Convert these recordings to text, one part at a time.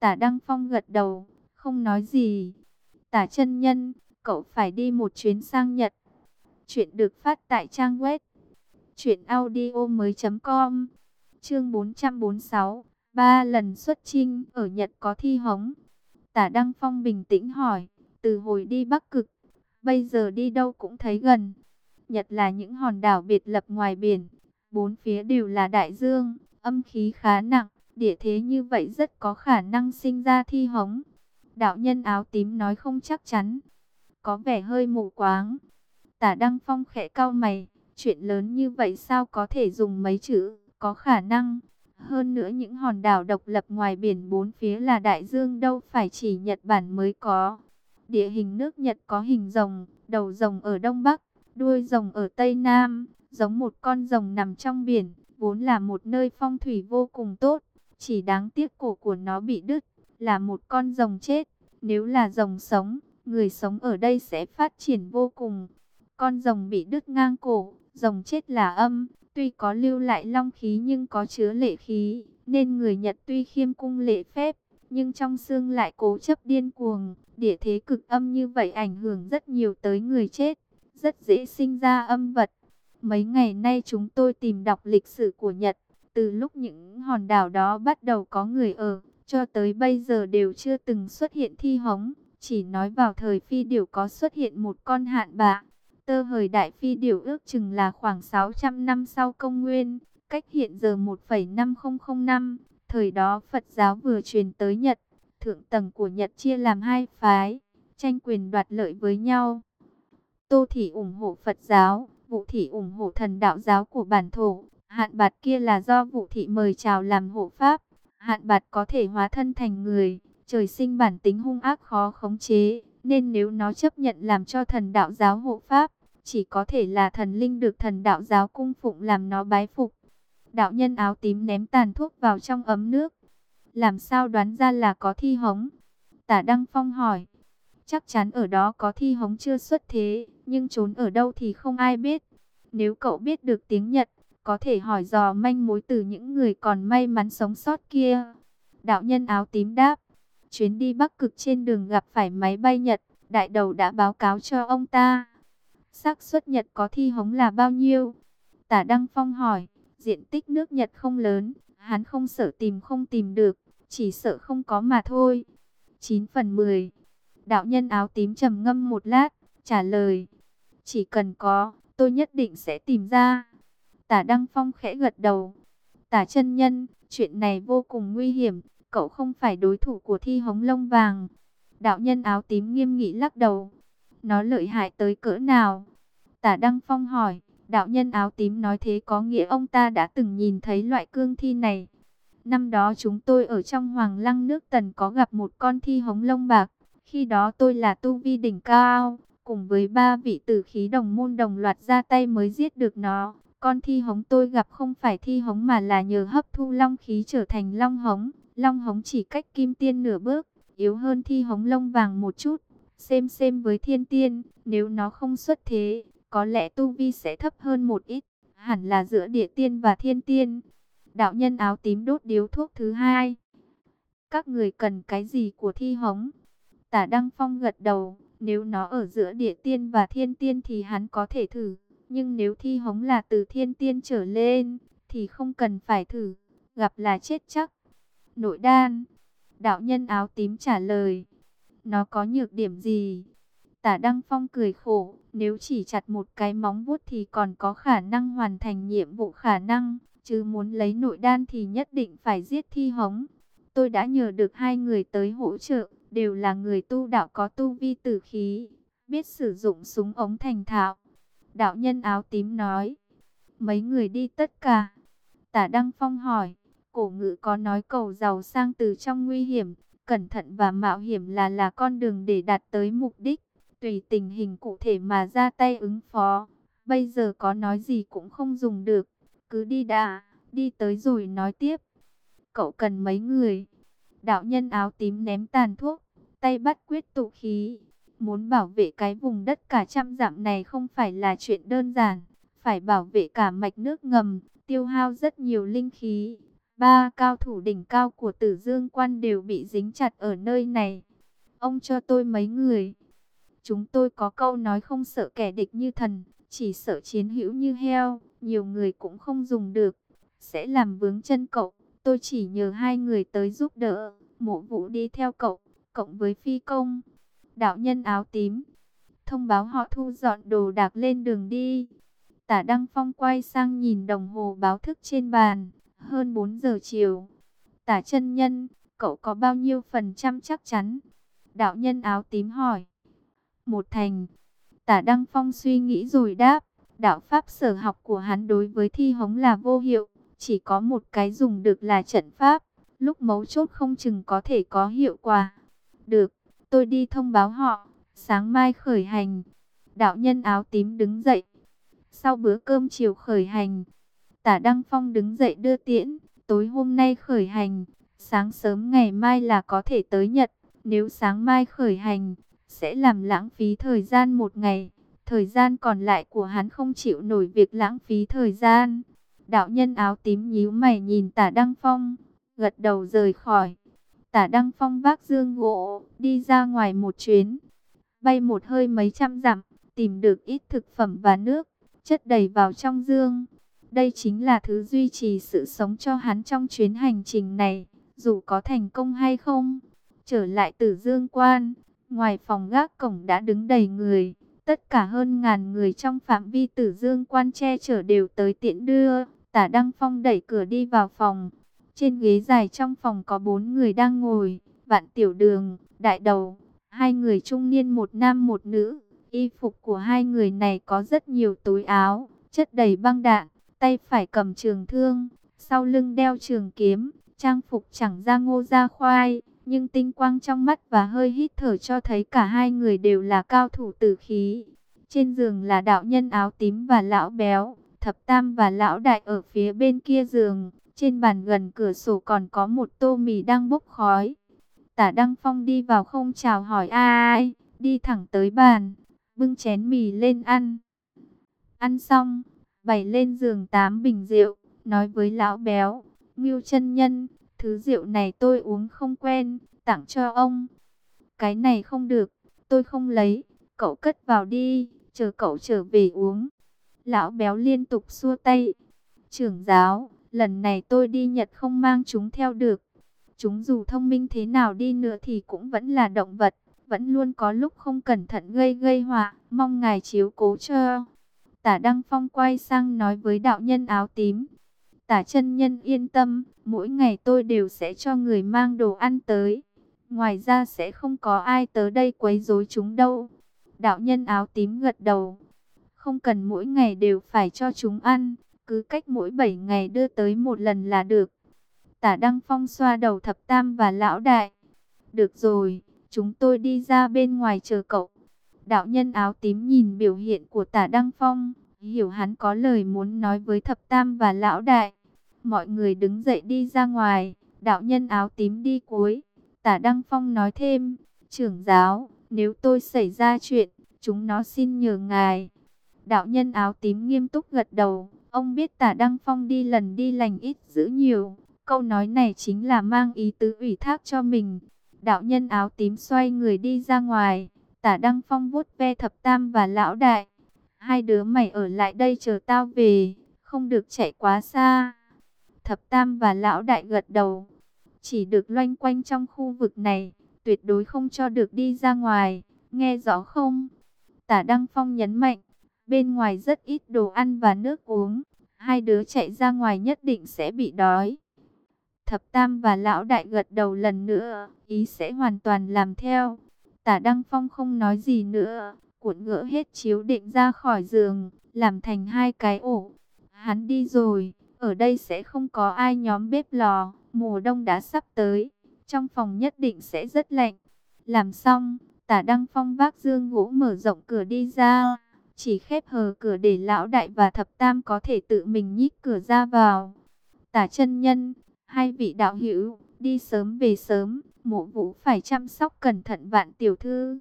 Tả Đăng Phong gật đầu, không nói gì. Tả chân nhân, cậu phải đi một chuyến sang Nhật. Chuyện được phát tại trang web truyệnaudiomoi.com. Chương 446, ba lần xuất chinh ở Nhật có thi hống. Tả Đăng Phong bình tĩnh hỏi, từ hồi đi Bắc Cực, bây giờ đi đâu cũng thấy gần. Nhật là những hòn đảo biệt lập ngoài biển, bốn phía đều là đại dương, âm khí khá nặng, địa thế như vậy rất có khả năng sinh ra thi hống. Đạo nhân áo tím nói không chắc chắn, có vẻ hơi mù quáng. Tả Đăng Phong khẽ cau mày, chuyện lớn như vậy sao có thể dùng mấy chữ, có khả năng. Hơn nữa những hòn đảo độc lập ngoài biển bốn phía là đại dương đâu phải chỉ Nhật Bản mới có. Địa hình nước Nhật có hình rồng, đầu rồng ở Đông Bắc, đuôi rồng ở Tây Nam, giống một con rồng nằm trong biển, vốn là một nơi phong thủy vô cùng tốt. Chỉ đáng tiếc cổ của nó bị đứt, là một con rồng chết. Nếu là rồng sống, người sống ở đây sẽ phát triển vô cùng. Con rồng bị đứt ngang cổ, rồng chết là âm, tuy có lưu lại long khí nhưng có chứa lệ khí, nên người Nhật tuy khiêm cung lệ phép, nhưng trong xương lại cố chấp điên cuồng, địa thế cực âm như vậy ảnh hưởng rất nhiều tới người chết, rất dễ sinh ra âm vật. Mấy ngày nay chúng tôi tìm đọc lịch sử của Nhật, từ lúc những hòn đảo đó bắt đầu có người ở, cho tới bây giờ đều chưa từng xuất hiện thi hống, chỉ nói vào thời phi điểu có xuất hiện một con hạn bạ. Tơ hời đại phi điểu ước chừng là khoảng 600 năm sau công nguyên, cách hiện giờ 1,5005 năm. Thời đó Phật giáo vừa truyền tới Nhật, thượng tầng của Nhật chia làm hai phái, tranh quyền đoạt lợi với nhau. Tô Thị ủng hộ Phật giáo, Vũ Thị ủng hộ thần đạo giáo của bản thổ. Hạn bạt kia là do vụ Thị mời chào làm hộ pháp. Hạn bạt có thể hóa thân thành người, trời sinh bản tính hung ác khó khống chế. Nên nếu nó chấp nhận làm cho thần đạo giáo hộ pháp, chỉ có thể là thần linh được thần đạo giáo cung phụng làm nó bái phục. Đạo nhân áo tím ném tàn thuốc vào trong ấm nước. Làm sao đoán ra là có thi hống? Tả Đăng Phong hỏi. Chắc chắn ở đó có thi hống chưa xuất thế, nhưng trốn ở đâu thì không ai biết. Nếu cậu biết được tiếng Nhật, có thể hỏi dò manh mối từ những người còn may mắn sống sót kia. Đạo nhân áo tím đáp. Chuyến đi Bắc Cực trên đường gặp phải máy bay Nhật, đại đầu đã báo cáo cho ông ta xác suất Nhật có thi hống là bao nhiêu? Tả Đăng Phong hỏi, diện tích nước Nhật không lớn, hắn không sợ tìm không tìm được, chỉ sợ không có mà thôi. 9 phần 10. Đạo nhân áo tím trầm ngâm một lát, trả lời, chỉ cần có, tôi nhất định sẽ tìm ra. Tả Đăng Phong khẽ gật đầu. Tả chân nhân, chuyện này vô cùng nguy hiểm, cậu không phải đối thủ của thi hống lông vàng. Đạo nhân áo tím nghiêm nghị lắc đầu. Nó lợi hại tới cỡ nào? Tả Đăng Phong hỏi, đạo nhân áo tím nói thế có nghĩa ông ta đã từng nhìn thấy loại cương thi này. Năm đó chúng tôi ở trong Hoàng Lăng nước Tần có gặp một con thi hống lông bạc. Khi đó tôi là tu vi đỉnh cao, cùng với ba vị tử khí đồng môn đồng loạt ra tay mới giết được nó. Con thi hống tôi gặp không phải thi hống mà là nhờ hấp thu long khí trở thành long hống. Long hống chỉ cách kim tiên nửa bước, yếu hơn thi hống lông vàng một chút. Xem xem với thiên tiên, nếu nó không xuất thế, có lẽ tu vi sẽ thấp hơn một ít, hẳn là giữa địa tiên và thiên tiên. Đạo nhân áo tím đốt điếu thuốc thứ hai. Các người cần cái gì của thi hống? Tả Đăng Phong gật đầu, nếu nó ở giữa địa tiên và thiên tiên thì hắn có thể thử. Nhưng nếu thi hống là từ thiên tiên trở lên, thì không cần phải thử, gặp là chết chắc. Nội đan, đạo nhân áo tím trả lời, nó có nhược điểm gì? Tả Đăng Phong cười khổ, nếu chỉ chặt một cái móng vuốt thì còn có khả năng hoàn thành nhiệm vụ khả năng, chứ muốn lấy nội đan thì nhất định phải giết thi hống. Tôi đã nhờ được hai người tới hỗ trợ, đều là người tu đạo có tu vi tử khí, biết sử dụng súng ống thành thạo. Đạo nhân áo tím nói, mấy người đi tất cả. Tả Đăng Phong hỏi, cổ ngữ có nói cầu giàu sang từ trong nguy hiểm, cẩn thận và mạo hiểm là là con đường để đạt tới mục đích tùy tình hình cụ thể mà ra tay ứng phó. Bây giờ có nói gì cũng không dùng được, cứ đi đã, đi tới rồi nói tiếp. Cậu cần mấy người? Đạo nhân áo tím ném tàn thuốc, tay bắt quyết tụ khí. Muốn bảo vệ cái vùng đất cả trăm dặm này không phải là chuyện đơn giản, phải bảo vệ cả mạch nước ngầm, tiêu hao rất nhiều linh khí. Ba cao thủ đỉnh cao của tử dương quan đều bị dính chặt ở nơi này. Ông cho tôi mấy người. Chúng tôi có câu nói không sợ kẻ địch như thần, chỉ sợ chiến hữu như heo. Nhiều người cũng không dùng được. Sẽ làm vướng chân cậu. Tôi chỉ nhờ hai người tới giúp đỡ. Mộ vũ đi theo cậu, cộng với phi công. Đạo nhân áo tím. Thông báo họ thu dọn đồ đạc lên đường đi. Tả Đăng Phong quay sang nhìn đồng hồ báo thức trên bàn. Hơn 4 giờ chiều. Tả chân nhân, cậu có bao nhiêu phần trăm chắc chắn? Đạo nhân áo tím hỏi. Một thành. Tả Đăng Phong suy nghĩ rồi đáp. Đạo pháp sở học của hắn đối với thi hống là vô hiệu. Chỉ có một cái dùng được là trận pháp. Lúc mấu chốt không chừng có thể có hiệu quả. Được, tôi đi thông báo họ. Sáng mai khởi hành. Đạo nhân áo tím đứng dậy. Sau bữa cơm chiều khởi hành, Tả Đăng Phong đứng dậy đưa tiễn, tối hôm nay khởi hành, sáng sớm ngày mai là có thể tới Nhật. Nếu sáng mai khởi hành, sẽ làm lãng phí thời gian một ngày. Thời gian còn lại của hắn không chịu nổi việc lãng phí thời gian. Đạo nhân áo tím nhíu mày nhìn tả Đăng Phong, gật đầu rời khỏi. Tả Đăng Phong vác dương gỗ, đi ra ngoài một chuyến. Bay một hơi mấy trăm dặm, tìm được ít thực phẩm và nước, chất đầy vào trong dương. Đây chính là thứ duy trì sự sống cho hắn trong chuyến hành trình này, dù có thành công hay không. Trở lại từ dương quan, ngoài phòng gác cổng đã đứng đầy người. Tất cả hơn ngàn người trong phạm vi tử dương quan che chở đều tới tiện đưa. Tả Đăng Phong đẩy cửa đi vào phòng. Trên ghế dài trong phòng có bốn người đang ngồi. Vạn tiểu đường, đại đầu, hai người trung niên một nam một nữ. Y phục của hai người này có rất nhiều túi áo, chất đầy băng đạn tay phải cầm trường thương, sau lưng đeo trường kiếm, trang phục chẳng ra ngô ra khoai, nhưng tinh quang trong mắt và hơi hít thở cho thấy cả hai người đều là cao thủ tử khí. Trên giường là đạo nhân áo tím và lão béo, thập tam và lão đại ở phía bên kia giường, trên bàn gần cửa sổ còn có một tô mì đang bốc khói. Tả Đăng Phong đi vào không chào hỏi ai, đi thẳng tới bàn, bưng chén mì lên ăn. Ăn xong, bày lên giường tám bình rượu, nói với lão béo, Ngưu chân nhân, thứ rượu này tôi uống không quen, tặng cho ông. Cái này không được, tôi không lấy, cậu cất vào đi, chờ cậu trở về uống. Lão béo liên tục xua tay. Trưởng giáo, lần này tôi đi Nhật không mang chúng theo được. Chúng dù thông minh thế nào đi nữa thì cũng vẫn là động vật, vẫn luôn có lúc không cẩn thận gây gây họa, mong ngài chiếu cố cho. Tả Đăng Phong quay sang nói với đạo nhân áo tím. Tả chân nhân yên tâm, mỗi ngày tôi đều sẽ cho người mang đồ ăn tới. Ngoài ra sẽ không có ai tới đây quấy rối chúng đâu. Đạo nhân áo tím gật đầu. Không cần mỗi ngày đều phải cho chúng ăn, cứ cách mỗi 7 ngày đưa tới một lần là được. Tả Đăng Phong xoa đầu thập tam và lão đại. Được rồi, chúng tôi đi ra bên ngoài chờ cậu. Đạo nhân áo tím nhìn biểu hiện của tả Đăng Phong, hiểu hắn có lời muốn nói với thập tam và lão đại. Mọi người đứng dậy đi ra ngoài, đạo nhân áo tím đi cuối. Tả Đăng Phong nói thêm, trưởng giáo, nếu tôi xảy ra chuyện, chúng nó xin nhờ ngài. Đạo nhân áo tím nghiêm túc gật đầu, ông biết tả Đăng Phong đi lần đi lành ít giữ nhiều. Câu nói này chính là mang ý tứ ủy thác cho mình. Đạo nhân áo tím xoay người đi ra ngoài. Tả Đăng Phong vuốt ve thập tam và lão đại. Hai đứa mày ở lại đây chờ tao về, không được chạy quá xa. Thập tam và lão đại gật đầu. Chỉ được loanh quanh trong khu vực này, tuyệt đối không cho được đi ra ngoài. Nghe rõ không? Tả Đăng Phong nhấn mạnh, bên ngoài rất ít đồ ăn và nước uống. Hai đứa chạy ra ngoài nhất định sẽ bị đói. Thập Tam và Lão Đại gật đầu lần nữa, ý sẽ hoàn toàn làm theo. Tả Đăng Phong không nói gì nữa, cuộn ngỡ hết chiếu định ra khỏi giường, làm thành hai cái ổ. Hắn đi rồi, ở đây sẽ không có ai nhóm bếp lò, mùa đông đã sắp tới, trong phòng nhất định sẽ rất lạnh. Làm xong, tả Đăng Phong vác dương gỗ mở rộng cửa đi ra, chỉ khép hờ cửa để lão đại và thập tam có thể tự mình nhích cửa ra vào. Tả chân nhân, hai vị đạo hữu, đi sớm về sớm, mộ vũ phải chăm sóc cẩn thận vạn tiểu thư.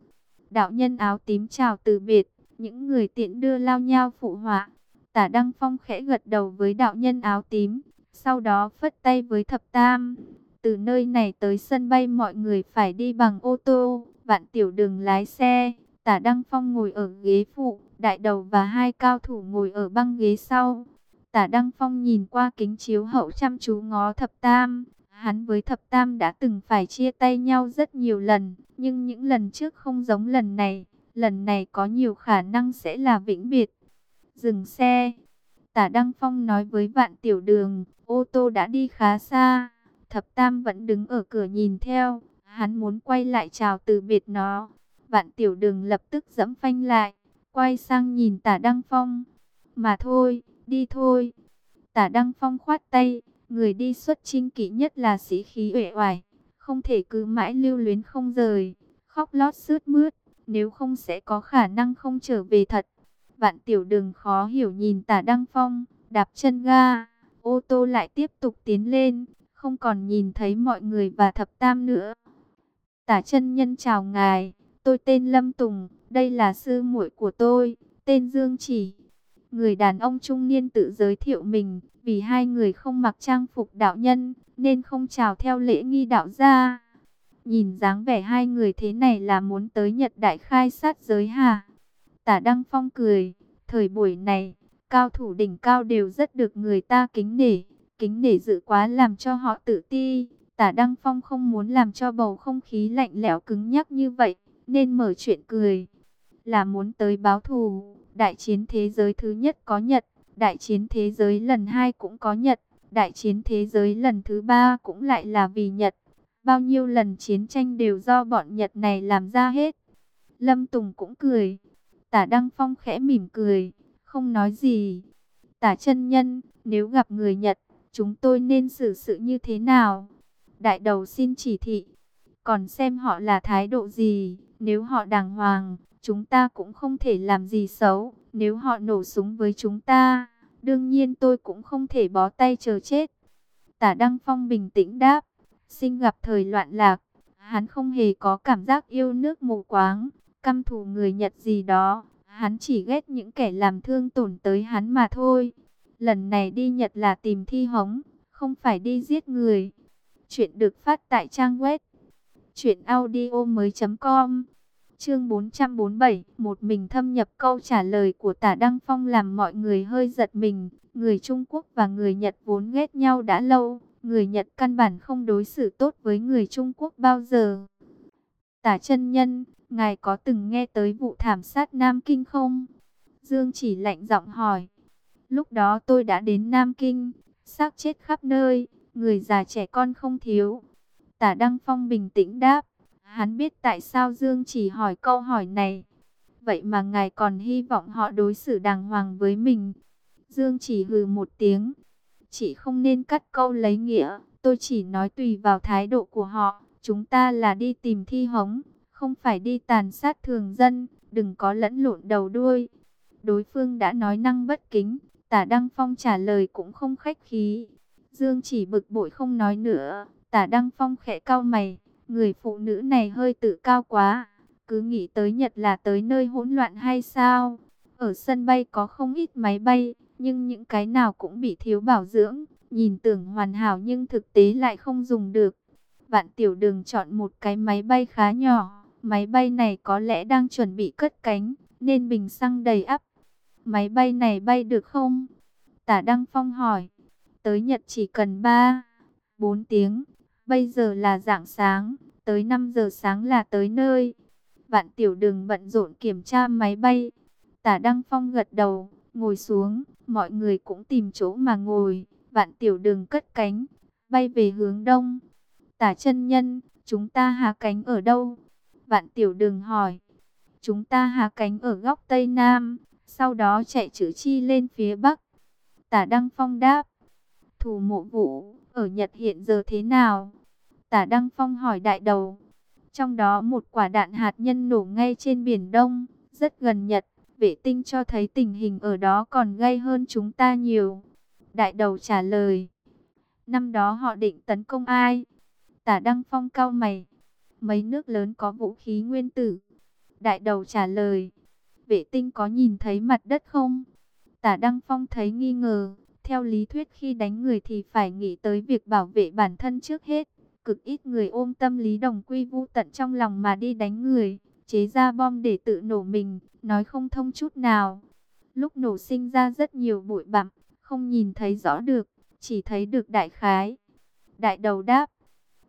Đạo nhân áo tím chào từ biệt, những người tiện đưa lao nhau phụ họa. Tả Đăng Phong khẽ gật đầu với đạo nhân áo tím, Sau đó phất tay với thập tam. Từ nơi này tới sân bay mọi người phải đi bằng ô tô. Vạn tiểu đừng lái xe. Tả Đăng Phong ngồi ở ghế phụ. Đại đầu và hai cao thủ ngồi ở băng ghế sau. Tả Đăng Phong nhìn qua kính chiếu hậu chăm chú ngó thập tam. Hắn với thập tam đã từng phải chia tay nhau rất nhiều lần. Nhưng những lần trước không giống lần này. Lần này có nhiều khả năng sẽ là vĩnh biệt. Dừng xe. Tả Đăng Phong nói với vạn tiểu đường. Ô tô đã đi khá xa. Thập Tam vẫn đứng ở cửa nhìn theo. Hắn muốn quay lại chào từ biệt nó. Vạn tiểu đường lập tức dẫm phanh lại. Quay sang nhìn tả Đăng Phong. Mà thôi, đi thôi. Tả Đăng Phong khoát tay. Người đi xuất trinh kỹ nhất là sĩ khí uể oải. Không thể cứ mãi lưu luyến không rời. Khóc lót sướt mướt. Nếu không sẽ có khả năng không trở về thật. Vạn tiểu đường khó hiểu nhìn tả Đăng Phong. Đạp chân ga. Ô tô lại tiếp tục tiến lên không còn nhìn thấy mọi người và thập tam nữa. Tả chân nhân chào ngài, tôi tên Lâm Tùng, đây là sư muội của tôi, tên Dương Chỉ. Người đàn ông trung niên tự giới thiệu mình, vì hai người không mặc trang phục đạo nhân, nên không chào theo lễ nghi đạo gia. Nhìn dáng vẻ hai người thế này là muốn tới Nhật Đại khai sát giới hà. Tả Đăng Phong cười, thời buổi này, cao thủ đỉnh cao đều rất được người ta kính nể kính nể dự quá làm cho họ tự ti. Tả Đăng Phong không muốn làm cho bầu không khí lạnh lẽo cứng nhắc như vậy, nên mở chuyện cười. Là muốn tới báo thù, đại chiến thế giới thứ nhất có Nhật, đại chiến thế giới lần hai cũng có Nhật, đại chiến thế giới lần thứ ba cũng lại là vì Nhật. Bao nhiêu lần chiến tranh đều do bọn Nhật này làm ra hết. Lâm Tùng cũng cười. Tả Đăng Phong khẽ mỉm cười, không nói gì. Tả chân nhân, nếu gặp người Nhật, chúng tôi nên xử sự như thế nào? Đại đầu xin chỉ thị, còn xem họ là thái độ gì, nếu họ đàng hoàng, chúng ta cũng không thể làm gì xấu, nếu họ nổ súng với chúng ta, đương nhiên tôi cũng không thể bó tay chờ chết. Tả Đăng Phong bình tĩnh đáp, sinh gặp thời loạn lạc, hắn không hề có cảm giác yêu nước mù quáng, căm thù người Nhật gì đó, hắn chỉ ghét những kẻ làm thương tổn tới hắn mà thôi. Lần này đi Nhật là tìm thi hống, không phải đi giết người. Chuyện được phát tại trang web truyệnaudiomoi.com. Chương 447, một mình thâm nhập câu trả lời của Tả Đăng Phong làm mọi người hơi giật mình. Người Trung Quốc và người Nhật vốn ghét nhau đã lâu, người Nhật căn bản không đối xử tốt với người Trung Quốc bao giờ. Tả chân nhân, ngài có từng nghe tới vụ thảm sát Nam Kinh không? Dương chỉ lạnh giọng hỏi. Lúc đó tôi đã đến Nam Kinh, xác chết khắp nơi, người già trẻ con không thiếu. Tả Đăng Phong bình tĩnh đáp, hắn biết tại sao Dương chỉ hỏi câu hỏi này. Vậy mà ngài còn hy vọng họ đối xử đàng hoàng với mình. Dương chỉ hừ một tiếng, chỉ không nên cắt câu lấy nghĩa, tôi chỉ nói tùy vào thái độ của họ. Chúng ta là đi tìm thi hống, không phải đi tàn sát thường dân, đừng có lẫn lộn đầu đuôi. Đối phương đã nói năng bất kính, Tả Đăng Phong trả lời cũng không khách khí. Dương chỉ bực bội không nói nữa. Tả Đăng Phong khẽ cao mày. Người phụ nữ này hơi tự cao quá. Cứ nghĩ tới Nhật là tới nơi hỗn loạn hay sao? Ở sân bay có không ít máy bay. Nhưng những cái nào cũng bị thiếu bảo dưỡng. Nhìn tưởng hoàn hảo nhưng thực tế lại không dùng được. Vạn tiểu đường chọn một cái máy bay khá nhỏ. Máy bay này có lẽ đang chuẩn bị cất cánh. Nên bình xăng đầy ắp Máy bay này bay được không? Tả Đăng Phong hỏi. Tới Nhật chỉ cần 3, 4 tiếng. Bây giờ là dạng sáng, tới 5 giờ sáng là tới nơi. Vạn tiểu đường bận rộn kiểm tra máy bay. Tả Đăng Phong gật đầu, ngồi xuống. Mọi người cũng tìm chỗ mà ngồi. Vạn tiểu đường cất cánh, bay về hướng đông. Tả chân nhân, chúng ta hạ cánh ở đâu? Vạn tiểu đường hỏi. Chúng ta hạ cánh ở góc Tây Nam, sau đó chạy chữ chi lên phía Bắc. Tả Đăng Phong đáp, thủ mộ vũ, ở Nhật hiện giờ thế nào? Tả Đăng Phong hỏi đại đầu. Trong đó một quả đạn hạt nhân nổ ngay trên Biển Đông, rất gần Nhật. Vệ tinh cho thấy tình hình ở đó còn gây hơn chúng ta nhiều. Đại đầu trả lời. Năm đó họ định tấn công ai? Tả Đăng Phong cao mày. Mấy nước lớn có vũ khí nguyên tử. Đại đầu trả lời vệ tinh có nhìn thấy mặt đất không? Tả Đăng Phong thấy nghi ngờ, theo lý thuyết khi đánh người thì phải nghĩ tới việc bảo vệ bản thân trước hết. Cực ít người ôm tâm lý đồng quy vu tận trong lòng mà đi đánh người, chế ra bom để tự nổ mình, nói không thông chút nào. Lúc nổ sinh ra rất nhiều bụi bặm, không nhìn thấy rõ được, chỉ thấy được đại khái. Đại đầu đáp,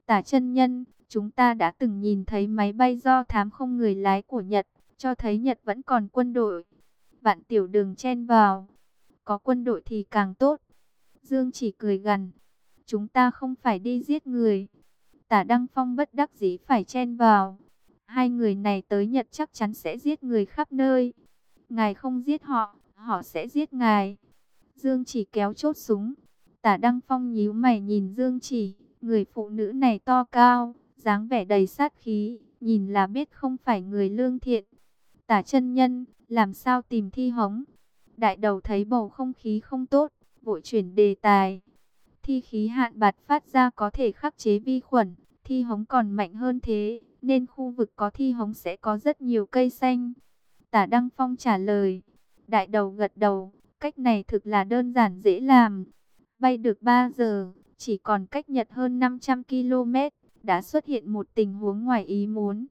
tả chân nhân, chúng ta đã từng nhìn thấy máy bay do thám không người lái của Nhật, cho thấy Nhật vẫn còn quân đội. Vạn tiểu đường chen vào, có quân đội thì càng tốt. Dương chỉ cười gần, chúng ta không phải đi giết người. Tả Đăng Phong bất đắc dĩ phải chen vào. Hai người này tới Nhật chắc chắn sẽ giết người khắp nơi. Ngài không giết họ, họ sẽ giết ngài. Dương chỉ kéo chốt súng. Tả Đăng Phong nhíu mày nhìn Dương chỉ, người phụ nữ này to cao, dáng vẻ đầy sát khí, nhìn là biết không phải người lương thiện. Tả chân nhân, làm sao tìm thi hống? Đại đầu thấy bầu không khí không tốt, vội chuyển đề tài. Thi khí hạn bạt phát ra có thể khắc chế vi khuẩn, thi hống còn mạnh hơn thế, nên khu vực có thi hống sẽ có rất nhiều cây xanh. Tả Đăng Phong trả lời, đại đầu gật đầu, cách này thực là đơn giản dễ làm. Bay được 3 giờ, chỉ còn cách Nhật hơn 500 km, đã xuất hiện một tình huống ngoài ý muốn.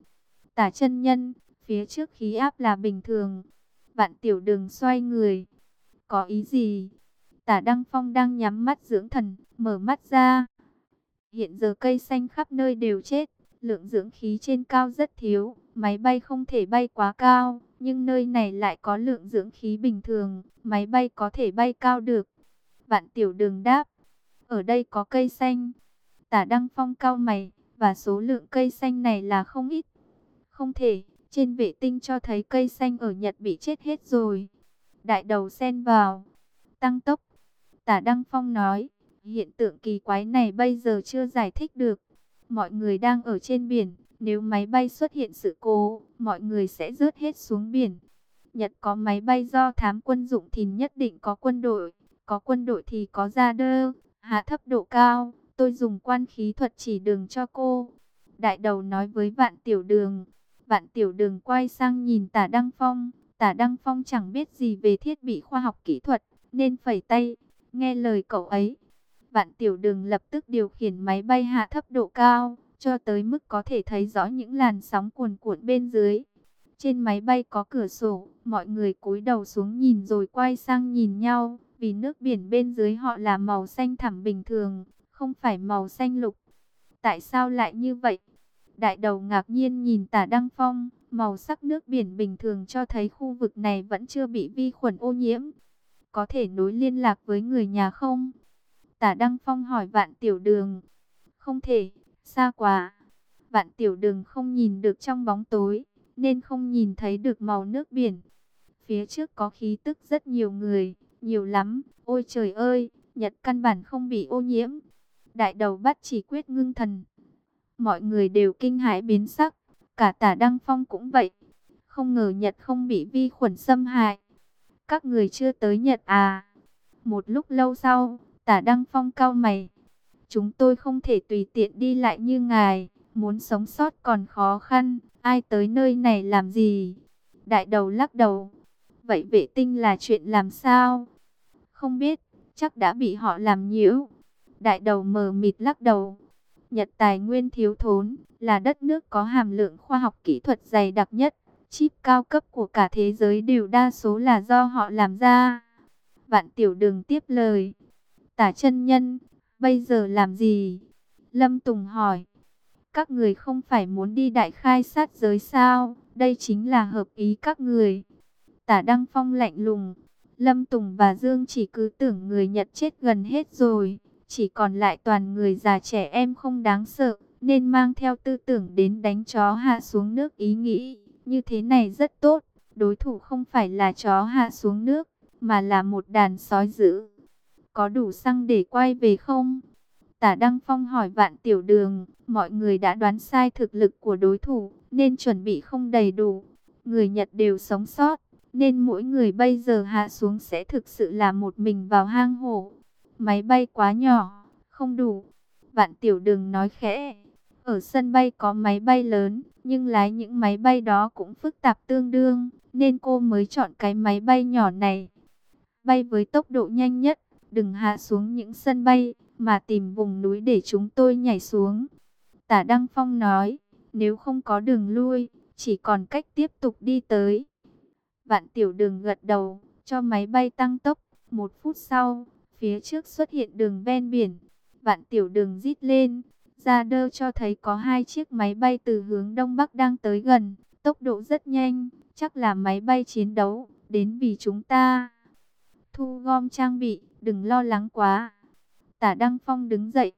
Tả chân nhân, phía trước khí áp là bình thường. Vạn tiểu đường xoay người. Có ý gì? Tả Đăng Phong đang nhắm mắt dưỡng thần, mở mắt ra. Hiện giờ cây xanh khắp nơi đều chết, lượng dưỡng khí trên cao rất thiếu, máy bay không thể bay quá cao, nhưng nơi này lại có lượng dưỡng khí bình thường, máy bay có thể bay cao được. Vạn tiểu đường đáp, ở đây có cây xanh. Tả Đăng Phong cao mày, và số lượng cây xanh này là không ít. Không thể, trên vệ tinh cho thấy cây xanh ở Nhật bị chết hết rồi. Đại đầu xen vào, tăng tốc. Tả Đăng Phong nói, hiện tượng kỳ quái này bây giờ chưa giải thích được. Mọi người đang ở trên biển, nếu máy bay xuất hiện sự cố, mọi người sẽ rớt hết xuống biển. Nhật có máy bay do thám quân dụng thì nhất định có quân đội, có quân đội thì có ra đơ, hạ thấp độ cao, tôi dùng quan khí thuật chỉ đường cho cô. Đại đầu nói với vạn tiểu đường, vạn tiểu đường quay sang nhìn tả Đăng Phong, tả Đăng Phong chẳng biết gì về thiết bị khoa học kỹ thuật, nên phẩy tay, nghe lời cậu ấy. Vạn tiểu đường lập tức điều khiển máy bay hạ thấp độ cao, cho tới mức có thể thấy rõ những làn sóng cuồn cuộn bên dưới. Trên máy bay có cửa sổ, mọi người cúi đầu xuống nhìn rồi quay sang nhìn nhau, vì nước biển bên dưới họ là màu xanh thẳm bình thường, không phải màu xanh lục. Tại sao lại như vậy? Đại đầu ngạc nhiên nhìn tả Đăng Phong, màu sắc nước biển bình thường cho thấy khu vực này vẫn chưa bị vi khuẩn ô nhiễm. Có thể nối liên lạc với người nhà không? Tả Đăng Phong hỏi vạn tiểu đường. Không thể, xa quá. Vạn tiểu đường không nhìn được trong bóng tối, nên không nhìn thấy được màu nước biển. Phía trước có khí tức rất nhiều người, nhiều lắm. Ôi trời ơi, Nhật căn bản không bị ô nhiễm. Đại đầu bắt chỉ quyết ngưng thần. Mọi người đều kinh hãi biến sắc, cả tả Đăng Phong cũng vậy. Không ngờ Nhật không bị vi khuẩn xâm hại. Các người chưa tới Nhật à? Một lúc lâu sau, tả Đăng Phong cao mày. Chúng tôi không thể tùy tiện đi lại như ngài, muốn sống sót còn khó khăn, ai tới nơi này làm gì? Đại đầu lắc đầu. Vậy vệ tinh là chuyện làm sao? Không biết, chắc đã bị họ làm nhiễu. Đại đầu mờ mịt lắc đầu. Nhật tài nguyên thiếu thốn, là đất nước có hàm lượng khoa học kỹ thuật dày đặc nhất. Chip cao cấp của cả thế giới đều đa số là do họ làm ra. Vạn tiểu đường tiếp lời. Tả chân nhân, bây giờ làm gì? Lâm Tùng hỏi. Các người không phải muốn đi đại khai sát giới sao? Đây chính là hợp ý các người. Tả Đăng Phong lạnh lùng. Lâm Tùng và Dương chỉ cứ tưởng người Nhật chết gần hết rồi. Chỉ còn lại toàn người già trẻ em không đáng sợ. Nên mang theo tư tưởng đến đánh chó hạ xuống nước ý nghĩ. Như thế này rất tốt. Đối thủ không phải là chó hạ xuống nước. Mà là một đàn sói dữ. Có đủ xăng để quay về không? Tả Đăng Phong hỏi vạn tiểu đường. Mọi người đã đoán sai thực lực của đối thủ. Nên chuẩn bị không đầy đủ. Người Nhật đều sống sót, nên mỗi người bây giờ hạ xuống sẽ thực sự là một mình vào hang hổ. Máy bay quá nhỏ, không đủ. Vạn tiểu đường nói khẽ. Ở sân bay có máy bay lớn, nhưng lái những máy bay đó cũng phức tạp tương đương, nên cô mới chọn cái máy bay nhỏ này. Bay với tốc độ nhanh nhất, đừng hạ xuống những sân bay, mà tìm vùng núi để chúng tôi nhảy xuống. Tả Đăng Phong nói, nếu không có đường lui, chỉ còn cách tiếp tục đi tới. Vạn tiểu đường gật đầu, cho máy bay tăng tốc. Một phút sau, phía trước xuất hiện đường ven biển. Vạn tiểu đường rít lên, ra đơ cho thấy có hai chiếc máy bay từ hướng đông bắc đang tới gần. Tốc độ rất nhanh, chắc là máy bay chiến đấu, đến vì chúng ta. Thu gom trang bị, đừng lo lắng quá. Tả Đăng Phong đứng dậy,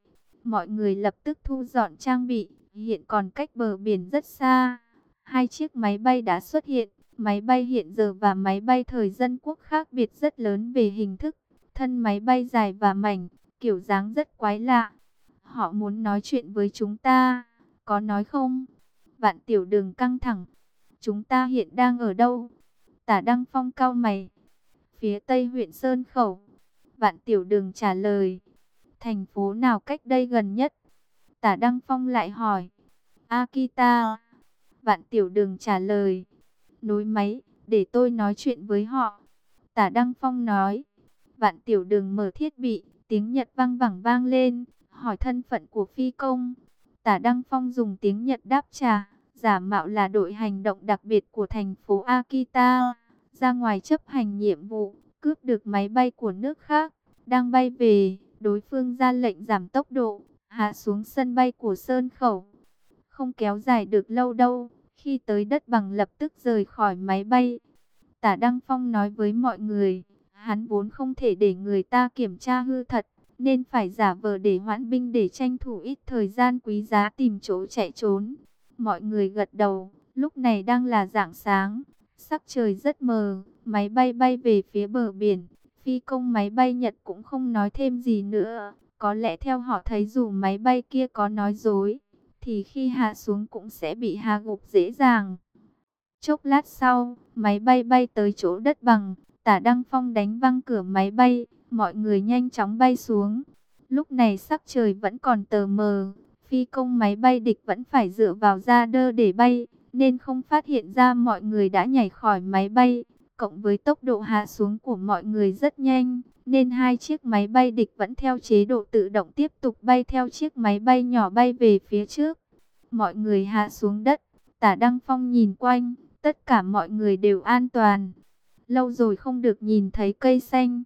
mọi người lập tức thu dọn trang bị, hiện còn cách bờ biển rất xa. Hai chiếc máy bay đã xuất hiện, máy bay hiện giờ và máy bay thời dân quốc khác biệt rất lớn về hình thức. Thân máy bay dài và mảnh, kiểu dáng rất quái lạ. Họ muốn nói chuyện với chúng ta, có nói không? Vạn tiểu đường căng thẳng. Chúng ta hiện đang ở đâu? Tả Đăng Phong cao mày. Phía tây huyện Sơn Khẩu. Vạn tiểu đường trả lời. Thành phố nào cách đây gần nhất? Tả Đăng Phong lại hỏi. Akita. Vạn tiểu đường trả lời. Nối máy, để tôi nói chuyện với họ. Tả Đăng Phong nói. Vạn tiểu đường mở thiết bị, tiếng Nhật vang vẳng vang lên, hỏi thân phận của phi công. Tả Đăng Phong dùng tiếng Nhật đáp trả, giả mạo là đội hành động đặc biệt của thành phố Akita, ra ngoài chấp hành nhiệm vụ, cướp được máy bay của nước khác, đang bay về, đối phương ra lệnh giảm tốc độ, hạ xuống sân bay của Sơn Khẩu. Không kéo dài được lâu đâu, khi tới đất bằng lập tức rời khỏi máy bay. Tả Đăng Phong nói với mọi người, hắn vốn không thể để người ta kiểm tra hư thật, nên phải giả vờ để hoãn binh để tranh thủ ít thời gian quý giá tìm chỗ chạy trốn. Mọi người gật đầu, lúc này đang là rạng sáng, sắc trời rất mờ, máy bay bay về phía bờ biển. Phi công máy bay Nhật cũng không nói thêm gì nữa, có lẽ theo họ thấy dù máy bay kia có nói dối, thì khi hạ xuống cũng sẽ bị hạ gục dễ dàng. Chốc lát sau, máy bay bay tới chỗ đất bằng, tả Đăng Phong đánh văng cửa máy bay, mọi người nhanh chóng bay xuống. Lúc này sắc trời vẫn còn tờ mờ, phi công máy bay địch vẫn phải dựa vào ra đơ để bay, nên không phát hiện ra mọi người đã nhảy khỏi máy bay. Cộng với tốc độ hạ xuống của mọi người rất nhanh, nên hai chiếc máy bay địch vẫn theo chế độ tự động tiếp tục bay theo chiếc máy bay nhỏ bay về phía trước. Mọi người hạ xuống đất, tả Đăng Phong nhìn quanh, tất cả mọi người đều an toàn. Lâu rồi không được nhìn thấy cây xanh.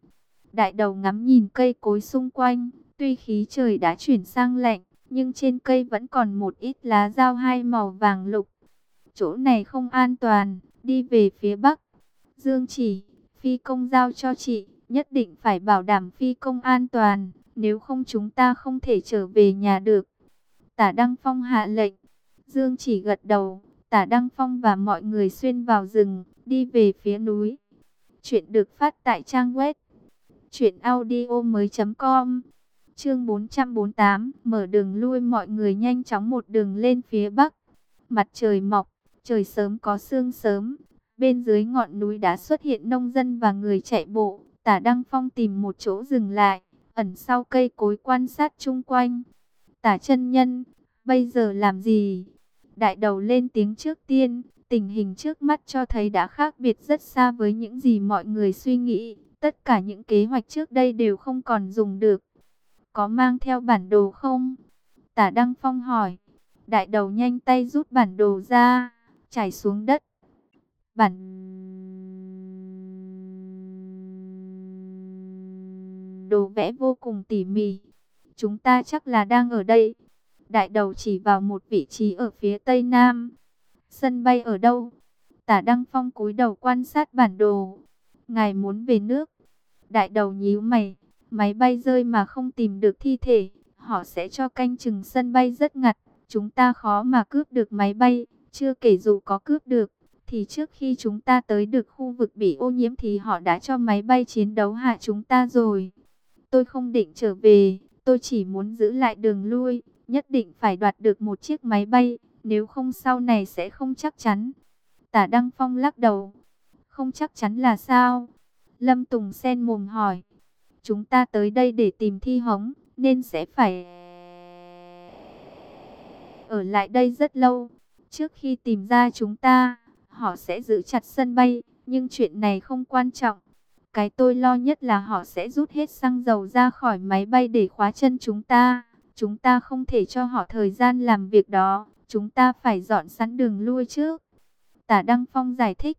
Đại đầu ngắm nhìn cây cối xung quanh, tuy khí trời đã chuyển sang lạnh, nhưng trên cây vẫn còn một ít lá dao hai màu vàng lục. Chỗ này không an toàn, đi về phía bắc. Dương chỉ, phi công giao cho chị, nhất định phải bảo đảm phi công an toàn, nếu không chúng ta không thể trở về nhà được. Tả Đăng Phong hạ lệnh, Dương chỉ gật đầu, Tả Đăng Phong và mọi người xuyên vào rừng, đi về phía núi. Chuyện được phát tại trang web truyệnaudiomoi.com. Chương 448, mở đường lui mọi người nhanh chóng một đường lên phía bắc. Mặt trời mọc, trời sớm có sương sớm, bên dưới ngọn núi đã xuất hiện nông dân và người chạy bộ. Tả Đăng Phong tìm một chỗ dừng lại, ẩn sau cây cối quan sát chung quanh. Tả chân nhân, bây giờ làm gì? Đại đầu lên tiếng trước tiên, tình hình trước mắt cho thấy đã khác biệt rất xa với những gì mọi người suy nghĩ. Tất cả những kế hoạch trước đây đều không còn dùng được. Có mang theo bản đồ không? Tả Đăng Phong hỏi. Đại đầu nhanh tay rút bản đồ ra, trải xuống đất. Bản đồ vẽ vô cùng tỉ mỉ. Chúng ta chắc là đang ở đây. Đại đầu chỉ vào một vị trí ở phía tây nam. Sân bay ở đâu? Tả Đăng Phong cúi đầu quan sát bản đồ. Ngài muốn về nước. Đại đầu nhíu mày. Máy bay rơi mà không tìm được thi thể. Họ sẽ cho canh chừng sân bay rất ngặt. Chúng ta khó mà cướp được máy bay. Chưa kể dù có cướp được. Thì trước khi chúng ta tới được khu vực bị ô nhiễm thì họ đã cho máy bay chiến đấu hạ chúng ta rồi. Tôi không định trở về. Tôi chỉ muốn giữ lại đường lui nhất định phải đoạt được một chiếc máy bay, nếu không sau này sẽ không chắc chắn. Tả Đăng Phong lắc đầu, không chắc chắn là sao? Lâm Tùng sen mồm hỏi, chúng ta tới đây để tìm thi hống, nên sẽ phải ở lại đây rất lâu. Trước khi tìm ra chúng ta, họ sẽ giữ chặt sân bay, nhưng chuyện này không quan trọng. Cái tôi lo nhất là họ sẽ rút hết xăng dầu ra khỏi máy bay để khóa chân chúng ta. Chúng ta không thể cho họ thời gian làm việc đó. Chúng ta phải dọn sẵn đường lui trước. Tả Đăng Phong giải thích.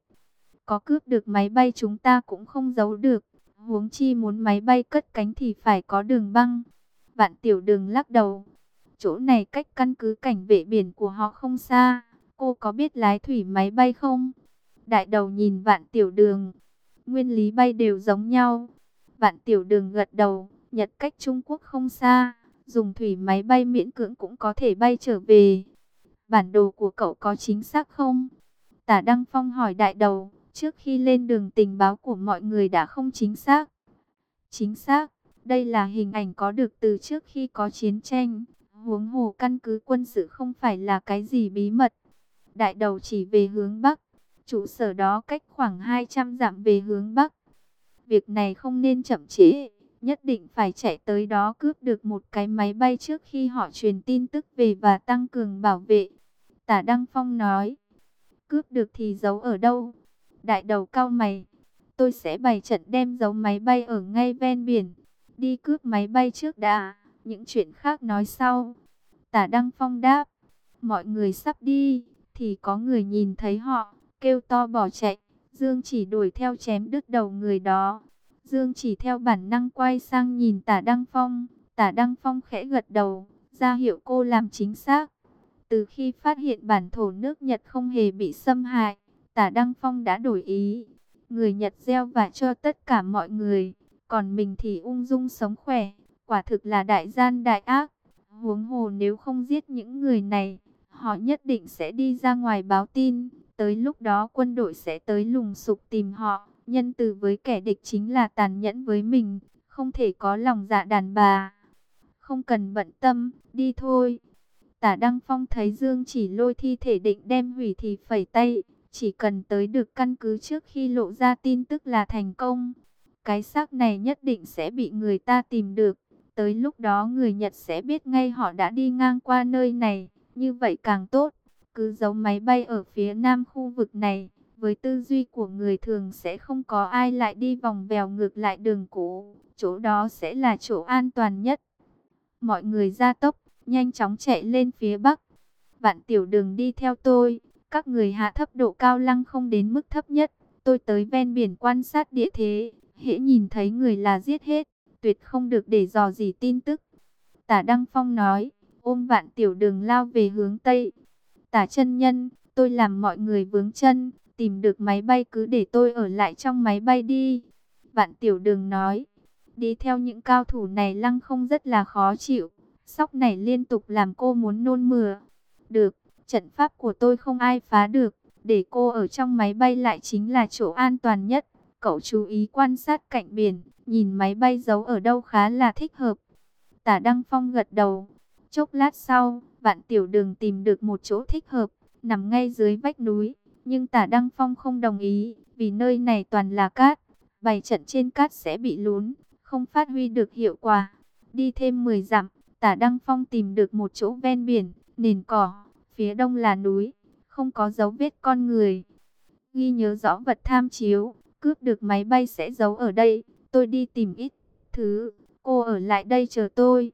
Có cướp được máy bay chúng ta cũng không giấu được. Huống chi muốn máy bay cất cánh thì phải có đường băng. Vạn tiểu đường lắc đầu. Chỗ này cách căn cứ cảnh vệ biển của họ không xa. Cô có biết lái thủy máy bay không? Đại đầu nhìn vạn tiểu đường. Nguyên lý bay đều giống nhau. Vạn tiểu đường gật đầu. Nhật cách Trung Quốc không xa. Dùng thủy máy bay miễn cưỡng cũng có thể bay trở về. Bản đồ của cậu có chính xác không? Tả Đăng Phong hỏi đại đầu. Trước khi lên đường tình báo của mọi người đã không chính xác. Chính xác. Đây là hình ảnh có được từ trước khi có chiến tranh. Huống hồ căn cứ quân sự không phải là cái gì bí mật. Đại đầu chỉ về hướng Bắc. Trụ sở đó cách khoảng 200 dặm về hướng Bắc. Việc này không nên chậm trễ. Nhất định phải chạy tới đó cướp được một cái máy bay trước khi họ truyền tin tức về và tăng cường bảo vệ. Tả Đăng Phong nói. Cướp được thì giấu ở đâu? Đại đầu cao mày. Tôi sẽ bày trận đem giấu máy bay ở ngay ven biển. Đi cướp máy bay trước đã. Những chuyện khác nói sau. Tả Đăng Phong đáp. Mọi người sắp đi. Thì có người nhìn thấy họ. Kêu to bỏ chạy. Dương chỉ đuổi theo chém đứt đầu người đó. Dương chỉ theo bản năng quay sang nhìn tả Đăng Phong. Tả Đăng Phong khẽ gật đầu. ra hiệu cô làm chính xác. Từ khi phát hiện bản thổ nước Nhật không hề bị xâm hại. Tả Đăng Phong đã đổi ý. Người Nhật gieo và cho tất cả mọi người. Còn mình thì ung dung sống khỏe. Quả thực là đại gian đại ác. Huống hồ nếu không giết những người này, họ nhất định sẽ đi ra ngoài báo tin. Tới lúc đó quân đội sẽ tới lùng sục tìm họ. Nhân từ với kẻ địch chính là tàn nhẫn với mình. Không thể có lòng dạ đàn bà. Không cần bận tâm, đi thôi. Tả Đăng Phong thấy Dương chỉ lôi thi thể định đem hủy thì phẩy tay. Chỉ cần tới được căn cứ trước khi lộ ra tin tức là thành công. Cái xác này nhất định sẽ bị người ta tìm được. Tới lúc đó người Nhật sẽ biết ngay họ đã đi ngang qua nơi này. Như vậy càng tốt. Cứ giấu máy bay ở phía nam khu vực này. Với tư duy của người thường sẽ không có ai lại đi vòng vèo ngược lại đường cũ. Chỗ đó sẽ là chỗ an toàn nhất. Mọi người ra tốc, nhanh chóng chạy lên phía bắc. Vạn tiểu đường đi theo tôi. Các người hạ thấp độ cao lăng không đến mức thấp nhất. Tôi tới ven biển quan sát địa thế. Hễ nhìn thấy người là giết hết. Tuyệt không được để dò gì tin tức. Tả Đăng Phong nói. Ôm vạn tiểu đường lao về hướng Tây. Tả chân nhân. Tôi làm mọi người vướng chân. Tìm được máy bay cứ để tôi ở lại trong máy bay đi. Vạn tiểu đường nói. Đi theo những cao thủ này lăng không rất là khó chịu. Sóc này liên tục làm cô muốn nôn mửa. Được, trận pháp của tôi không ai phá được. Để cô ở trong máy bay lại chính là chỗ an toàn nhất. Cậu chú ý quan sát cạnh biển. Nhìn máy bay giấu ở đâu khá là thích hợp. Tả Đăng Phong gật đầu. Chốc lát sau, vạn tiểu đường tìm được một chỗ thích hợp. Nằm ngay dưới vách núi. Nhưng tả Đăng Phong không đồng ý. Vì nơi này toàn là cát. Bày trận trên cát sẽ bị lún. Không phát huy được hiệu quả. Đi thêm 10 dặm. Tả Đăng Phong tìm được một chỗ ven biển, nền cỏ, phía đông là núi, không có dấu vết con người. Ghi nhớ rõ vật tham chiếu, cướp được máy bay sẽ giấu ở đây, tôi đi tìm ít thứ, cô ở lại đây chờ tôi.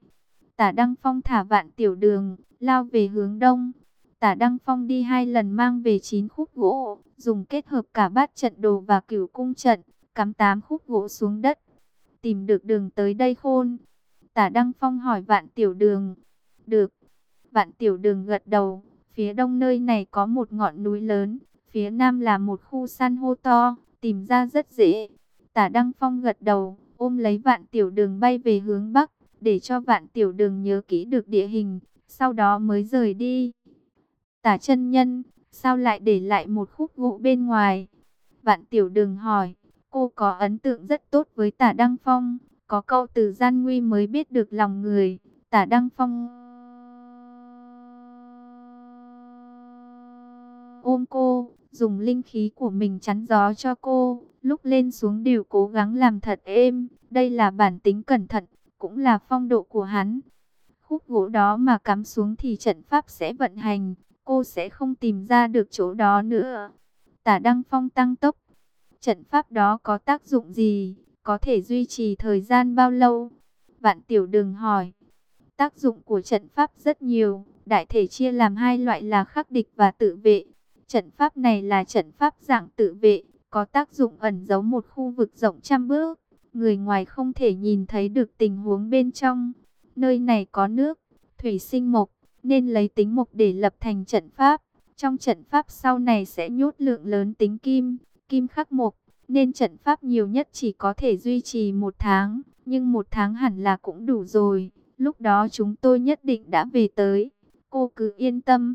Tả Đăng Phong thả vạn tiểu đường, lao về hướng đông. Tả Đăng Phong đi hai lần mang về 9 khúc gỗ, dùng kết hợp cả bát trận đồ và cửu cung trận, cắm 8 khúc gỗ xuống đất. Tìm được đường tới đây khôn, Tả Đăng Phong hỏi Vạn Tiểu Đường. Được. Vạn Tiểu Đường gật đầu. Phía đông nơi này có một ngọn núi lớn. Phía nam là một khu san hô to. Tìm ra rất dễ. Tả Đăng Phong gật đầu. Ôm lấy Vạn Tiểu Đường bay về hướng bắc. Để cho Vạn Tiểu Đường nhớ kỹ được địa hình. Sau đó mới rời đi. Tả chân nhân. Sao lại để lại một khúc gỗ bên ngoài? Vạn Tiểu Đường hỏi. Cô có ấn tượng rất tốt với Tả Đăng Phong. Có câu từ gian nguy mới biết được lòng người. Tả Đăng Phong ôm cô, dùng linh khí của mình chắn gió cho cô. Lúc lên xuống đều cố gắng làm thật êm. Đây là bản tính cẩn thận, cũng là phong độ của hắn. Khúc gỗ đó mà cắm xuống thì trận pháp sẽ vận hành. Cô sẽ không tìm ra được chỗ đó nữa. Tả Đăng Phong tăng tốc. Trận pháp đó có tác dụng gì? Có thể duy trì thời gian bao lâu? Vạn tiểu đừng hỏi. Tác dụng của trận pháp rất nhiều. Đại thể chia làm hai loại là khắc địch và tự vệ. Trận pháp này là trận pháp dạng tự vệ. Có tác dụng ẩn giấu một khu vực rộng trăm bước. Người ngoài không thể nhìn thấy được tình huống bên trong. Nơi này có nước, thủy sinh mộc, nên lấy tính mộc để lập thành trận pháp. Trong trận pháp sau này sẽ nhốt lượng lớn tính kim, kim khắc mộc, nên trận pháp nhiều nhất chỉ có thể duy trì một tháng, nhưng một tháng hẳn là cũng đủ rồi. Lúc đó chúng tôi nhất định đã về tới, cô cứ yên tâm.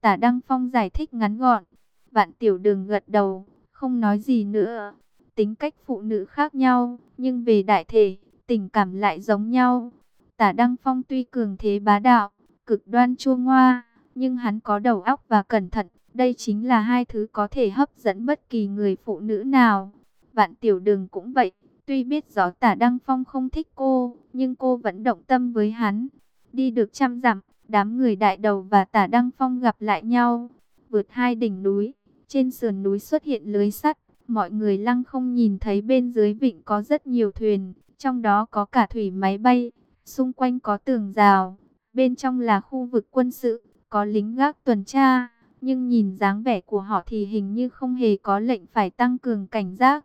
Tả Đăng Phong giải thích ngắn gọn, vạn tiểu đường gật đầu, không nói gì nữa. Tính cách phụ nữ khác nhau, nhưng về đại thể, tình cảm lại giống nhau. Tả Đăng Phong tuy cường thế bá đạo, cực đoan chua ngoa, nhưng hắn có đầu óc và cẩn thận. Đây chính là hai thứ có thể hấp dẫn bất kỳ người phụ nữ nào. Vạn tiểu đường cũng vậy. Tuy biết rõ tả Đăng Phong không thích cô, nhưng cô vẫn động tâm với hắn. Đi được trăm dặm, đám người đại đầu và tả Đăng Phong gặp lại nhau. Vượt hai đỉnh núi, trên sườn núi xuất hiện lưới sắt. Mọi người lăng không nhìn thấy bên dưới vịnh có rất nhiều thuyền, trong đó có cả thủy máy bay. Xung quanh có tường rào, bên trong là khu vực quân sự, có lính gác tuần tra nhưng nhìn dáng vẻ của họ thì hình như không hề có lệnh phải tăng cường cảnh giác.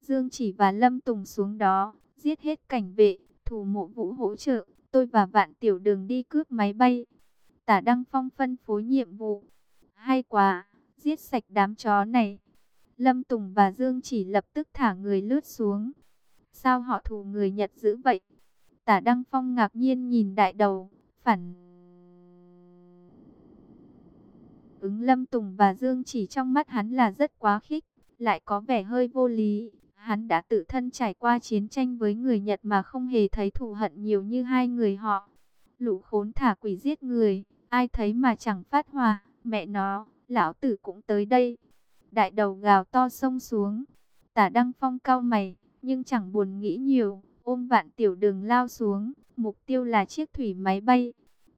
Dương Chỉ và Lâm Tùng xuống đó, giết hết cảnh vệ, thủ mộ vũ hỗ trợ, tôi và Vạn Tiểu Đường đi cướp máy bay. Tả Đăng Phong phân phối nhiệm vụ. Hay quá, giết sạch đám chó này. Lâm Tùng và Dương Chỉ lập tức thả người lướt xuống. Sao họ thù người Nhật dữ vậy? Tả Đăng Phong ngạc nhiên nhìn đại đầu, phản ứng Lâm Tùng và Dương chỉ trong mắt hắn là rất quá khích, lại có vẻ hơi vô lý. Hắn đã tự thân trải qua chiến tranh với người Nhật mà không hề thấy thù hận nhiều như hai người họ. Lũ khốn thả quỷ giết người, ai thấy mà chẳng phát hòa, mẹ nó, lão tử cũng tới đây. Đại đầu gào to sông xuống, tả đăng phong cao mày, nhưng chẳng buồn nghĩ nhiều, ôm vạn tiểu đường lao xuống, mục tiêu là chiếc thủy máy bay.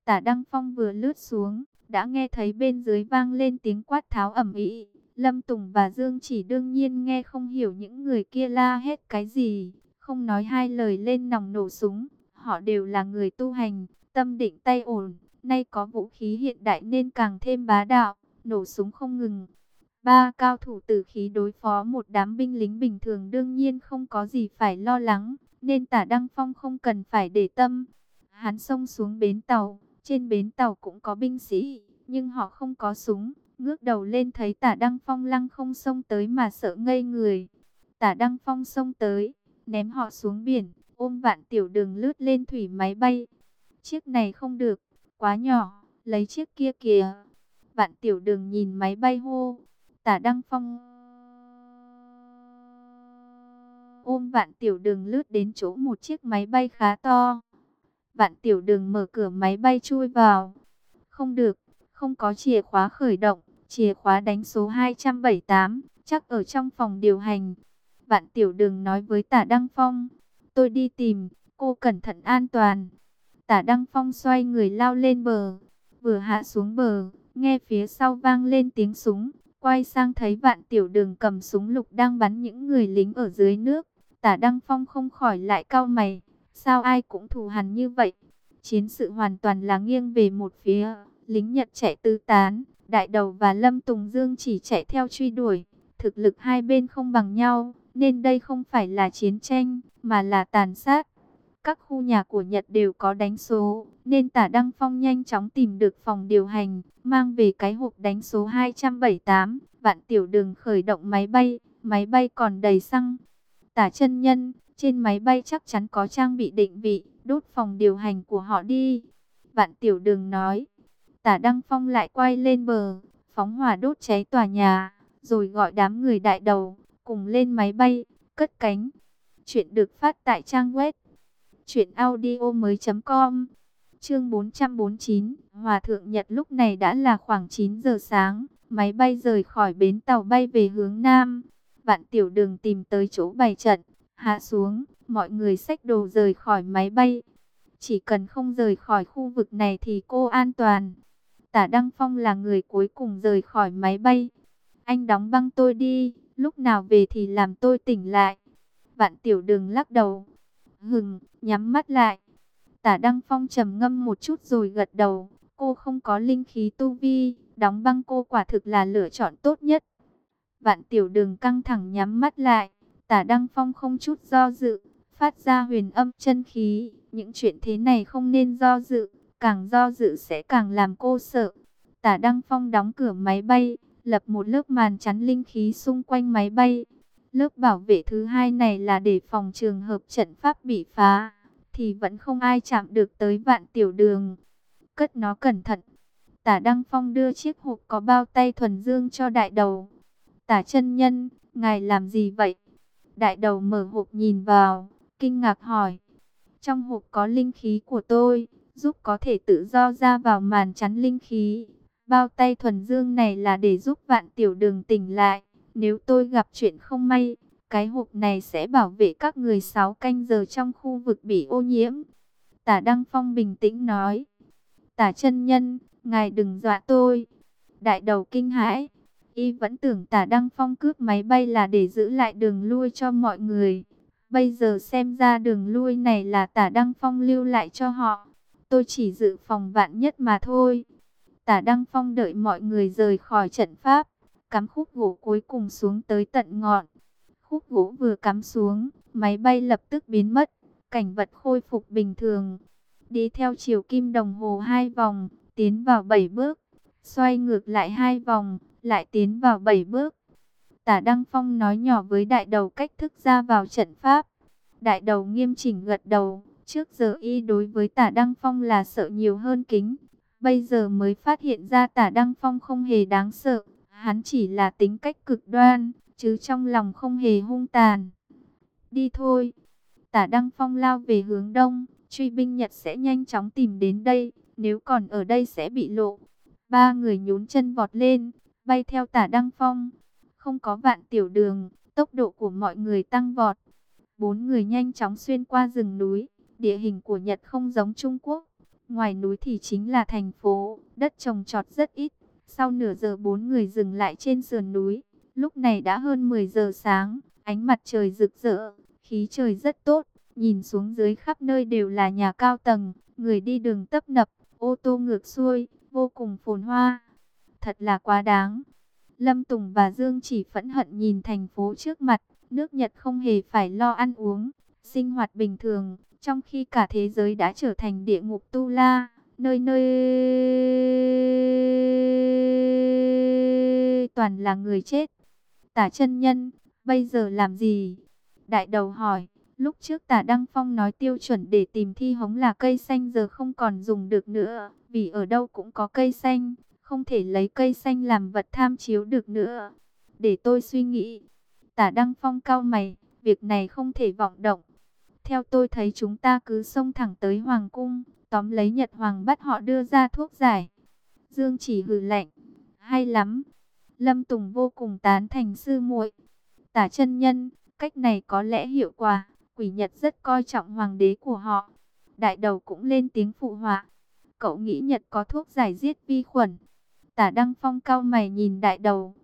Tả đăng phong vừa lướt xuống, đã nghe thấy bên dưới vang lên tiếng quát tháo ẩm ĩ. Lâm Tùng và Dương chỉ đương nhiên nghe không hiểu những người kia la hết cái gì, không nói hai lời lên nòng nổ súng. Họ đều là người tu hành, tâm định tay ổn, nay có vũ khí hiện đại nên càng thêm bá đạo, nổ súng không ngừng. Ba cao thủ tử khí đối phó một đám binh lính bình thường đương nhiên không có gì phải lo lắng, nên tả Đăng Phong không cần phải để tâm. Hắn xông xuống bến tàu, trên bến tàu cũng có binh sĩ, nhưng họ không có súng. Ngước đầu lên thấy tả Đăng Phong lăng không xông tới mà sợ ngây người. Tả Đăng Phong xông tới, ném họ xuống biển, ôm vạn tiểu đường lướt lên thủy máy bay. Chiếc này không được, quá nhỏ, lấy chiếc kia kìa. Vạn tiểu đường nhìn máy bay hô, tả Đăng Phong ôm vạn tiểu đường lướt đến chỗ một chiếc máy bay khá to. Vạn tiểu đường mở cửa máy bay chui vào. Không được, không có chìa khóa khởi động, chìa khóa đánh số 278, chắc ở trong phòng điều hành. Vạn tiểu đường nói với tả Đăng Phong, tôi đi tìm, cô cẩn thận an toàn. Tả Đăng Phong xoay người lao lên bờ, vừa hạ xuống bờ, nghe phía sau vang lên tiếng súng, quay sang thấy vạn tiểu đường cầm súng lục đang bắn những người lính ở dưới nước. Tả Đăng Phong không khỏi lại cau mày, sao ai cũng thù hằn như vậy? Chiến sự hoàn toàn là nghiêng về một phía lính Nhật chạy tứ tán, Đại Đầu và Lâm Tùng Dương chỉ chạy theo truy đuổi. Thực lực hai bên không bằng nhau, nên đây không phải là chiến tranh, mà là tàn sát. Các khu nhà của Nhật đều có đánh số, nên tả Đăng Phong nhanh chóng tìm được phòng điều hành, mang về cái hộp đánh số 278, vạn tiểu đường khởi động máy bay, máy bay còn đầy xăng. Tả chân nhân, trên máy bay chắc chắn có trang bị định vị, đốt phòng điều hành của họ đi. Vạn tiểu đường nói, Tả Đăng Phong lại quay lên bờ, phóng hỏa đốt cháy tòa nhà, rồi gọi đám người đại đầu, cùng lên máy bay, cất cánh. Chuyện được phát tại trang web truyệnaudiomoi.com. Chương 449, Hòa thượng Nhật lúc này đã là khoảng 9 giờ sáng, máy bay rời khỏi bến tàu bay về hướng nam. Vạn Tiểu Đường tìm tới chỗ bày trận, hạ xuống, mọi người xách đồ rời khỏi máy bay. Chỉ cần không rời khỏi khu vực này thì cô an toàn. Tả Đăng Phong là người cuối cùng rời khỏi máy bay. Anh đóng băng tôi đi, lúc nào về thì làm tôi tỉnh lại. Vạn tiểu đường lắc đầu. Hừng, nhắm mắt lại. Tả Đăng Phong trầm ngâm một chút rồi gật đầu. Cô không có linh khí tu vi, đóng băng cô quả thực là lựa chọn tốt nhất. Vạn tiểu đường căng thẳng nhắm mắt lại. Tả Đăng Phong không chút do dự, phát ra huyền âm chân khí. Những chuyện thế này không nên do dự, càng do dự sẽ càng làm cô sợ. Tả Đăng Phong đóng cửa máy bay, lập một lớp màn chắn linh khí xung quanh máy bay. Lớp bảo vệ thứ hai này là để phòng trường hợp trận pháp bị phá, thì vẫn không ai chạm được tới vạn tiểu đường. Cất nó cẩn thận. Tả Đăng Phong đưa chiếc hộp có bao tay thuần dương cho đại đầu. Tả chân nhân, ngài làm gì vậy? Đại đầu mở hộp nhìn vào, kinh ngạc hỏi. Trong hộp có linh khí của tôi, giúp có thể tự do ra vào màn chắn linh khí. Bao tay thuần dương này là để giúp vạn tiểu đường tỉnh lại. Nếu tôi gặp chuyện không may, cái hộp này sẽ bảo vệ các người 6 canh giờ trong khu vực bị ô nhiễm. Tả Đăng Phong bình tĩnh nói. Tả chân nhân, ngài đừng dọa tôi. Đại đầu kinh hãi. Y vẫn tưởng tả Đăng Phong cướp máy bay là để giữ lại đường lui cho mọi người. Bây giờ xem ra đường lui này là tả Đăng Phong lưu lại cho họ. Tôi chỉ dự phòng vạn nhất mà thôi. Tả Đăng Phong đợi mọi người rời khỏi trận pháp, cắm khúc gỗ cuối cùng xuống tới tận ngọn. Khúc gỗ vừa cắm xuống, máy bay lập tức biến mất, cảnh vật khôi phục bình thường. Đi theo chiều kim đồng hồ hai vòng, tiến vào bảy bước, xoay ngược lại hai vòng, lại tiến vào bảy bước. Tả Đăng Phong nói nhỏ với đại đầu cách thức ra vào trận pháp. Đại đầu nghiêm chỉnh gật đầu, trước giờ y đối với tả Đăng Phong là sợ nhiều hơn kính. Bây giờ mới phát hiện ra tả Đăng Phong không hề đáng sợ, hắn chỉ là tính cách cực đoan, chứ trong lòng không hề hung tàn. Đi thôi, tả Đăng Phong lao về hướng đông, truy binh Nhật sẽ nhanh chóng tìm đến đây, nếu còn ở đây sẽ bị lộ. Ba người nhún chân vọt lên, bay theo tả Đăng Phong. Không có vạn tiểu đường, tốc độ của mọi người tăng vọt. Bốn người nhanh chóng xuyên qua rừng núi, địa hình của Nhật không giống Trung Quốc. Ngoài núi thì chính là thành phố, đất trồng trọt rất ít. Sau nửa giờ bốn người dừng lại trên sườn núi. Lúc này đã hơn 10 giờ sáng, ánh mặt trời rực rỡ, khí trời rất tốt. Nhìn xuống dưới khắp nơi đều là nhà cao tầng, người đi đường tấp nập, ô tô ngược xuôi, vô cùng phồn hoa. Thật là quá đáng. Lâm Tùng và Dương chỉ phẫn hận nhìn thành phố trước mặt, nước Nhật không hề phải lo ăn uống, sinh hoạt bình thường, trong khi cả thế giới đã trở thành địa ngục tu la, nơi nơi toàn là người chết. Tả chân nhân, bây giờ làm gì? Đại đầu hỏi, lúc trước tả Đăng Phong nói tiêu chuẩn để tìm thi hống là cây xanh giờ không còn dùng được nữa, vì ở đâu cũng có cây xanh, không thể lấy cây xanh làm vật tham chiếu được nữa. Để tôi suy nghĩ. Tả Đăng Phong cao mày, việc này không thể vọng động. Theo tôi thấy chúng ta cứ xông thẳng tới Hoàng Cung, tóm lấy Nhật Hoàng bắt họ đưa ra thuốc giải. Dương chỉ hừ lạnh, hay lắm. Lâm Tùng vô cùng tán thành sư muội. Tả chân nhân, cách này có lẽ hiệu quả, quỷ Nhật rất coi trọng hoàng đế của họ. Đại đầu cũng lên tiếng phụ họa. Cậu nghĩ Nhật có thuốc giải giết vi khuẩn. Tả Đăng Phong cao mày nhìn đại đầu.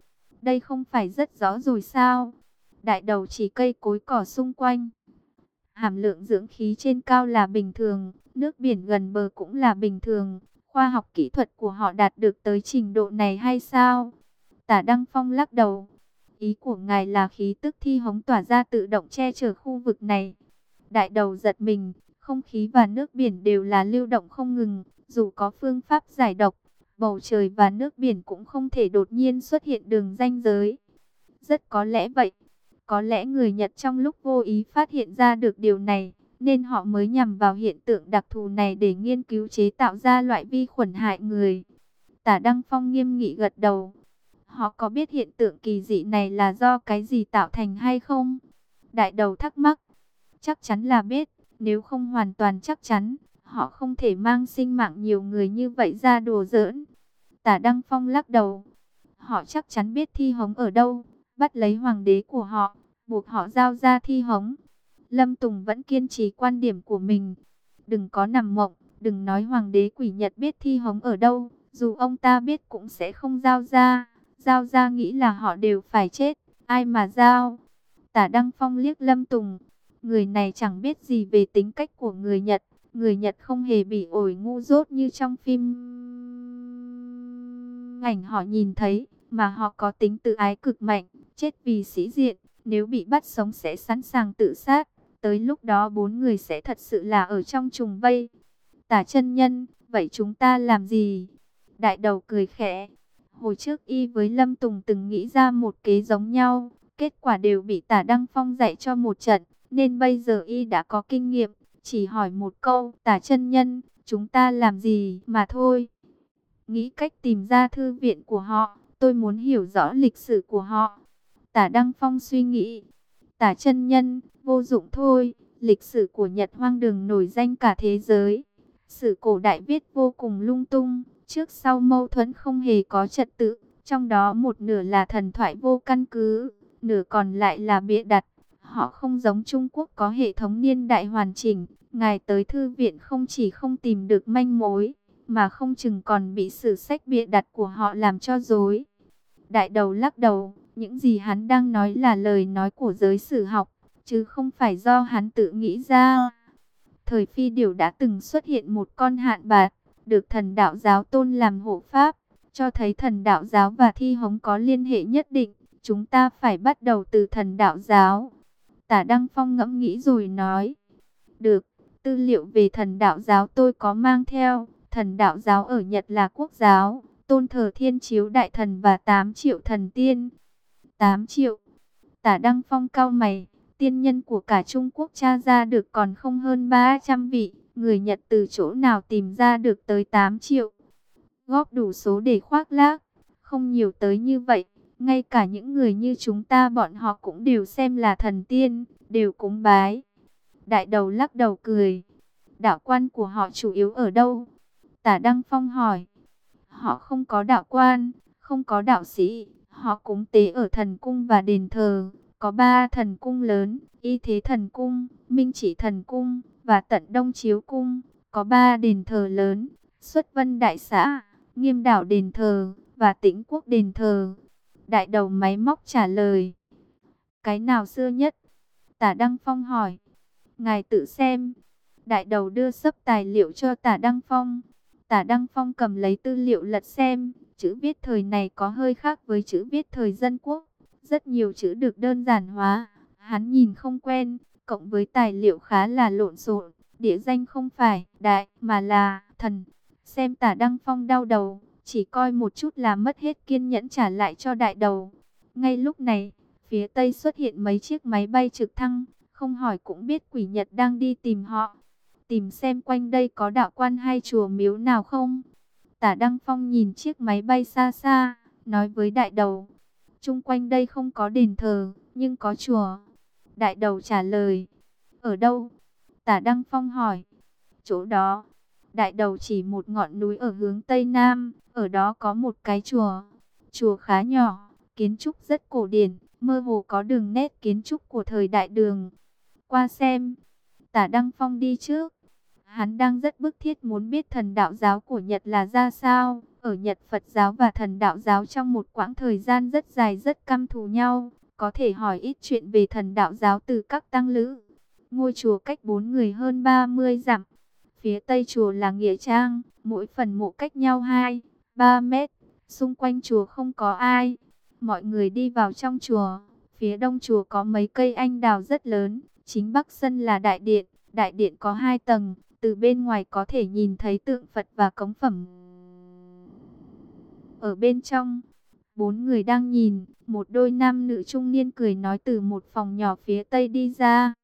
Đây không phải rất rõ rồi sao? Đại đầu chỉ cây cối cỏ xung quanh hàm lượng dưỡng khí trên cao là bình thường, nước biển gần bờ cũng là bình thường. Khoa học kỹ thuật của họ đạt được tới trình độ này hay sao? Tả Đăng Phong lắc đầu. Ý của ngài là khí tức thi hống tỏa ra tự động che chở khu vực này. Đại đầu giật mình, không khí và nước biển đều là lưu động không ngừng, dù có phương pháp giải độc, bầu trời và nước biển cũng không thể đột nhiên xuất hiện đường ranh giới. Rất có lẽ vậy. Có lẽ người Nhật trong lúc vô ý phát hiện ra được điều này, nên họ mới nhằm vào hiện tượng đặc thù này để nghiên cứu chế tạo ra loại vi khuẩn hại người. Tả Đăng Phong nghiêm nghị gật đầu. Họ có biết hiện tượng kỳ dị này là do cái gì tạo thành hay không? Đại đầu thắc mắc. Chắc chắn là biết, nếu không hoàn toàn chắc chắn, họ không thể mang sinh mạng nhiều người như vậy ra đùa giỡn. Tả Đăng Phong lắc đầu. Họ chắc chắn biết thi hống ở đâu, bắt lấy hoàng đế của họ, buộc họ giao ra thi hống. Lâm Tùng vẫn kiên trì quan điểm của mình. Đừng có nằm mộng, đừng nói hoàng đế quỷ Nhật biết thi hống ở đâu, dù ông ta biết cũng sẽ không giao ra. Giao ra nghĩ là họ đều phải chết, ai mà giao? Tả Đăng Phong liếc Lâm Tùng, người này chẳng biết gì về tính cách của người Nhật, người Nhật không hề bị ổi ngu dốt như trong phim ảnh họ nhìn thấy, mà họ có tính tự ái cực mạnh, chết vì sĩ diện, nếu bị bắt sống sẽ sẵn sàng tự sát. Tới lúc đó bốn người sẽ thật sự là ở trong trùng vây. Tả chân nhân, vậy chúng ta làm gì? Đại đầu cười khẽ. Hồi trước y với Lâm Tùng từng nghĩ ra một kế giống nhau. Kết quả đều bị tả Đăng Phong dạy cho một trận. Nên bây giờ y đã có kinh nghiệm. Chỉ hỏi một câu, tả chân nhân, chúng ta làm gì mà thôi. Nghĩ cách tìm ra thư viện của họ. Tôi muốn hiểu rõ lịch sử của họ. Tả Đăng Phong suy nghĩ. Tả chân nhân, vô dụng thôi. Lịch sử của Nhật hoang đường nổi danh cả thế giới. Sử cổ đại viết vô cùng lung tung. Trước sau mâu thuẫn không hề có trật tự. Trong đó một nửa là thần thoại vô căn cứ. Nửa còn lại là bịa đặt. Họ không giống Trung Quốc có hệ thống niên đại hoàn chỉnh. Ngài tới thư viện không chỉ không tìm được manh mối. Mà không chừng còn bị sử sách bịa đặt của họ làm cho dối. Đại đầu lắc đầu, những gì hắn đang nói là lời nói của giới sử học, chứ không phải do hắn tự nghĩ ra. Thời phi điểu đã từng xuất hiện một con hạn bạt, được thần đạo giáo tôn làm hộ pháp, cho thấy thần đạo giáo và thi hống có liên hệ nhất định. Chúng ta phải bắt đầu từ thần đạo giáo. Tả Đăng Phong ngẫm nghĩ rồi nói. Được, tư liệu về thần đạo giáo tôi có mang theo. Thần đạo giáo ở Nhật là quốc giáo, tôn thờ thiên chiếu đại thần và 8 triệu thần tiên. 8 triệu. Tả Đăng Phong cao mày, tiên nhân của cả Trung Quốc tra ra được còn không hơn 300 vị, người Nhật từ chỗ nào tìm ra được tới 8 triệu. Góp đủ số để khoác lác, không nhiều tới như vậy, ngay cả những người như chúng ta bọn họ cũng đều xem là thần tiên, đều cúng bái. Đại đầu lắc đầu cười, đạo quan của họ chủ yếu ở đâu? Tả Đăng Phong hỏi, họ không có đạo quan, không có đạo sĩ, Họ cúng tế ở thần cung và đền thờ. Có ba thần cung lớn, y thế thần cung, minh chỉ thần cung và tận đông chiếu cung. Có ba đền thờ lớn, xuất vân đại xã, nghiêm đảo đền thờ và tĩnh quốc đền thờ. Đại đầu máy móc trả lời. Cái nào xưa nhất? Tả Đăng Phong hỏi. Ngài tự xem. Đại đầu đưa sấp tài liệu cho tả Đăng Phong. Tả Đăng Phong cầm lấy tư liệu lật xem. Chữ viết thời này có hơi khác với chữ viết thời dân quốc. Rất nhiều chữ được đơn giản hóa. Hắn nhìn không quen, cộng với tài liệu khá là lộn xộn. Địa danh không phải đại mà là thần. Xem tả Đăng Phong đau đầu, chỉ coi một chút là mất hết kiên nhẫn trả lại cho đại đầu. Ngay lúc này, phía tây xuất hiện mấy chiếc máy bay trực thăng, không hỏi cũng biết quỷ Nhật đang đi tìm họ. Tìm xem quanh đây có đạo quan hay chùa miếu nào không? Tả Đăng Phong nhìn chiếc máy bay xa xa, nói với đại đầu. Trung quanh đây không có đền thờ, nhưng có chùa. Đại đầu trả lời. Ở đâu? Tả Đăng Phong hỏi. Chỗ đó. Đại đầu chỉ một ngọn núi ở hướng Tây Nam. Ở đó có một cái chùa. Chùa khá nhỏ, kiến trúc rất cổ điển. Mơ hồ có đường nét kiến trúc của thời đại đường. Qua xem. Tả Đăng Phong đi trước. Hắn đang rất bức thiết muốn biết thần đạo giáo của Nhật là ra sao. Ở Nhật Phật giáo và thần đạo giáo trong một quãng thời gian rất dài rất căm thù nhau. Có thể hỏi ít chuyện về thần đạo giáo từ các tăng lữ. Ngôi chùa cách bốn người hơn 30 dặm. Phía tây chùa là Nghĩa Trang, mỗi phần mộ cách nhau 2, 3 mét. Xung quanh chùa không có ai. Mọi người đi vào trong chùa. Phía đông chùa có mấy cây anh đào rất lớn. Chính bắc sân là đại điện. Đại điện có hai tầng, từ bên ngoài có thể nhìn thấy tượng Phật và cống phẩm. Ở bên trong, bốn người đang nhìn, một đôi nam nữ trung niên cười nói từ một phòng nhỏ phía tây đi ra.